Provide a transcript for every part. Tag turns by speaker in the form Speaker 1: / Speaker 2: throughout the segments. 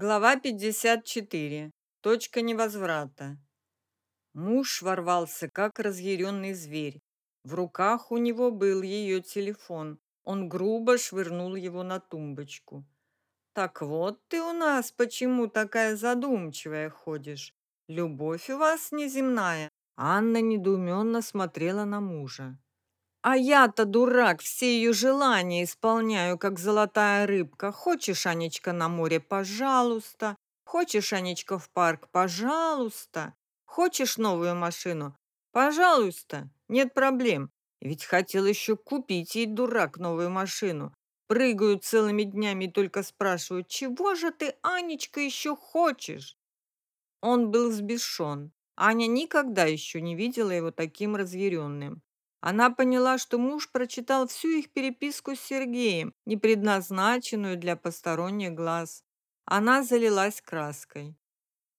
Speaker 1: Глава 54. Точка невозврата. Муж ворвался, как разъяренный зверь. В руках у него был ее телефон. Он грубо швырнул его на тумбочку. «Так вот ты у нас почему такая задумчивая ходишь? Любовь у вас неземная?» Анна недоуменно смотрела на мужа. А я-то дурак, все ее желания исполняю, как золотая рыбка. Хочешь, Анечка, на море, пожалуйста. Хочешь, Анечка, в парк, пожалуйста. Хочешь новую машину? Пожалуйста, нет проблем. Ведь хотел еще купить ей, дурак, новую машину. Прыгают целыми днями и только спрашивают, чего же ты, Анечка, еще хочешь? Он был взбешен. Аня никогда еще не видела его таким разъяренным. Она поняла, что муж прочитал всю их переписку с Сергеем, не предназначенную для посторонних глаз. Она залилась краской.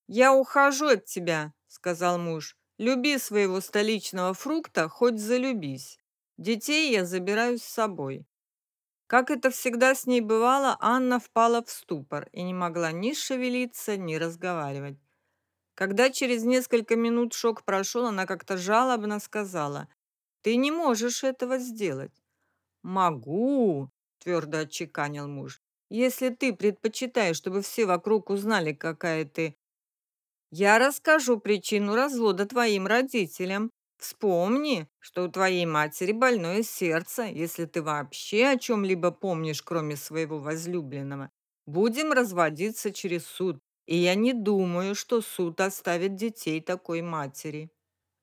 Speaker 1: «Я ухожу от тебя», — сказал муж. «Люби своего столичного фрукта, хоть залюбись. Детей я забираю с собой». Как это всегда с ней бывало, Анна впала в ступор и не могла ни шевелиться, ни разговаривать. Когда через несколько минут шок прошел, она как-то жалобно сказала, ты не можешь этого сделать. Могу, твердо отчеканил муж. Если ты предпочитаешь, чтобы все вокруг узнали, какая ты. Я расскажу причину развода твоим родителям. Вспомни, что у твоей матери больное сердце, если ты вообще о чем-либо помнишь, кроме своего возлюбленного. Будем разводиться через суд, и я не думаю, что суд оставит детей такой матери.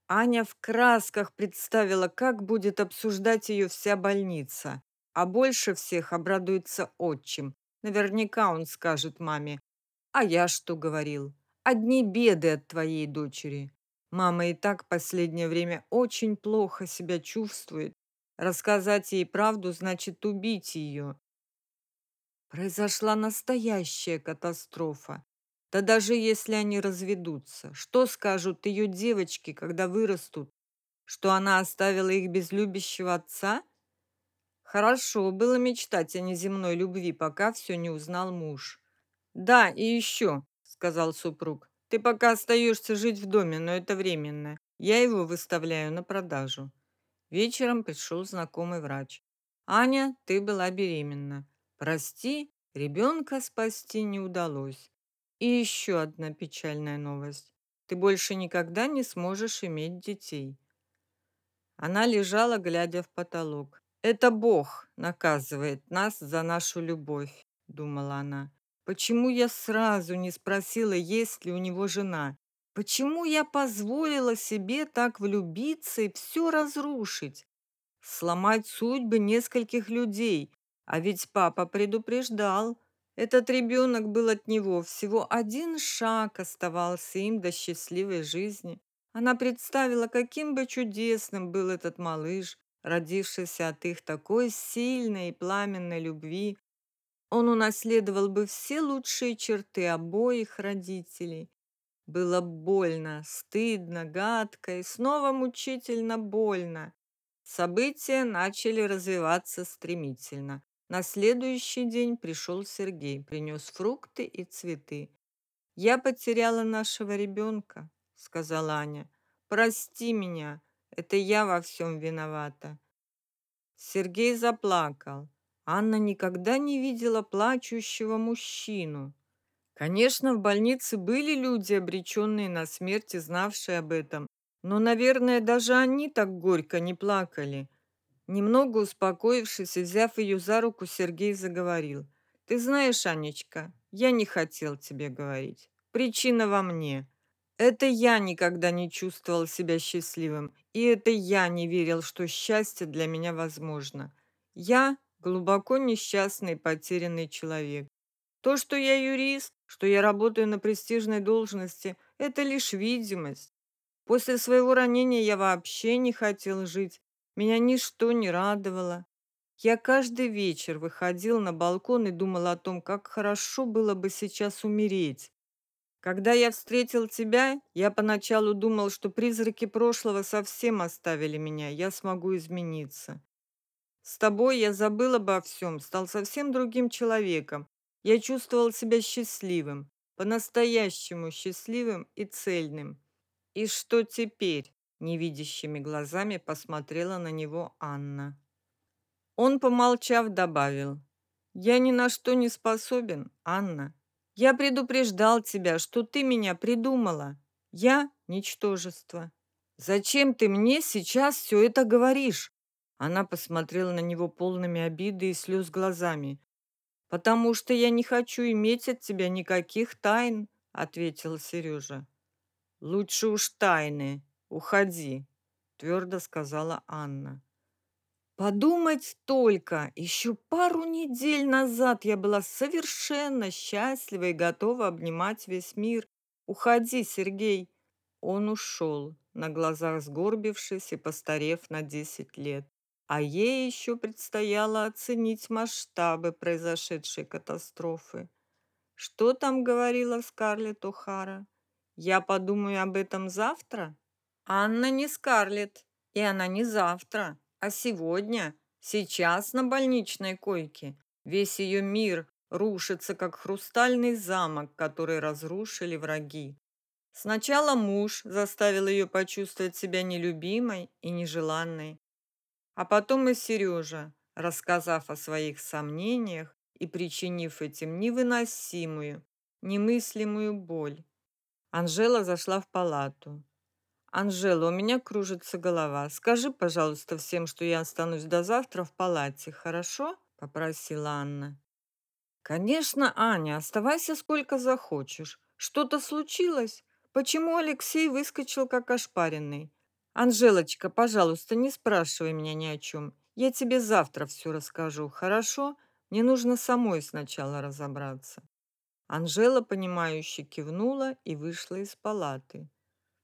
Speaker 1: Аня в красках представила, как будет обсуждать ее вся больница. А больше всех обрадуется отчим. Наверняка он скажет маме. А я что говорил? Одни беды от твоей дочери. Мама и так последнее время очень плохо себя чувствует. Рассказать ей правду значит убить ее. Произошла настоящая катастрофа. Да даже если они разведутся, что скажут ее девочки, когда вырастут? Что она оставила их без любящего отца? Хорошо было мечтать о неземной любви, пока все не узнал муж. «Да, и еще», — сказал супруг, — «ты пока остаешься жить в доме, но это временно. Я его выставляю на продажу». Вечером пришел знакомый врач. «Аня, ты была беременна. Прости, ребенка спасти не удалось. И еще одна печальная новость. Ты больше никогда не сможешь иметь детей. Она лежала, глядя в потолок. Это Бог наказывает нас за нашу любовь, думала она. Почему я сразу не спросила, есть ли у него жена? Почему я позволила себе так влюбиться и все разрушить? Сломать судьбы нескольких людей. А ведь папа предупреждал, этот ребенок был от него, всего один шаг оставался им до счастливой жизни. Она представила, каким бы чудесным был этот малыш, родившийся от их такой сильной и пламенной любви. Он унаследовал бы все лучшие черты обоих родителей. Было больно, стыдно, гадко и снова мучительно больно. События начали развиваться стремительно. На следующий день пришел Сергей, принес фрукты и цветы. «Я потеряла нашего ребенка», — сказала Аня. «Прости меня, это я во всем виновата». Сергей заплакал. Анна никогда не видела плачущего мужчину. Конечно, в больнице были люди, обреченные на смерть и знавшие об этом, но, наверное, даже они так горько не плакали. Немного успокоившись и взяв ее за руку, Сергей заговорил. «Ты знаешь, Анечка, я не хотел тебе говорить. Причина во мне. Это я никогда не чувствовал себя счастливым, и это я не верил, что счастье для меня возможно. Я глубоко несчастный потерянный человек. То, что я юрист, что я работаю на престижной должности, это лишь видимость. После своего ранения я вообще не хотел жить, меня ничто не радовало. Я каждый вечер выходил на балкон и думал о том, как хорошо было бы сейчас умереть. Когда я встретил тебя, я поначалу думал, что призраки прошлого совсем оставили меня, я смогу измениться. С тобой я забыл обо всем, стал совсем другим человеком. Я чувствовал себя счастливым, по-настоящему счастливым и цельным. И что теперь? Невидящими глазами посмотрела на него Анна. Он, помолчав, добавил. «Я ни на что не способен, Анна. Я предупреждал тебя, что ты меня придумала. Я – ничтожество. Зачем ты мне сейчас все это говоришь?» Она посмотрела на него полными обиды и слез глазами. «Потому что я не хочу иметь от тебя никаких тайн», – ответила Сережа. «Лучше уж тайны. Уходи», – твердо сказала Анна. Подумать только, еще пару недель назад я была совершенно счастлива и готова обнимать весь мир. Уходи, Сергей. Он ушел, на глазах сгорбившись и постарев на десять лет. А ей еще предстояло оценить масштабы произошедшей катастрофы. Что там говорила Скарлетт О'Хара? Я подумаю об этом завтра? Анна не Скарлетт, и она не завтра. А сегодня, сейчас на больничной койке, весь ее мир рушится, как хрустальный замок, который разрушили враги. Сначала муж заставил ее почувствовать себя нелюбимой и нежеланной, а потом и Сережа, рассказав о своих сомнениях и причинив этим невыносимую, немыслимую боль. Анжела зашла в палату. «Анжела, у меня кружится голова. Скажи, пожалуйста, всем, что я останусь до завтра в палате, хорошо?» – попросила Анна. «Конечно, Аня, оставайся сколько захочешь. Что-то случилось? Почему Алексей выскочил как ошпаренный? Анжелочка, пожалуйста, не спрашивай меня ни о чем. Я тебе завтра все расскажу, хорошо? Мне нужно самой сначала разобраться». Анжела, понимающе кивнула и вышла из палаты.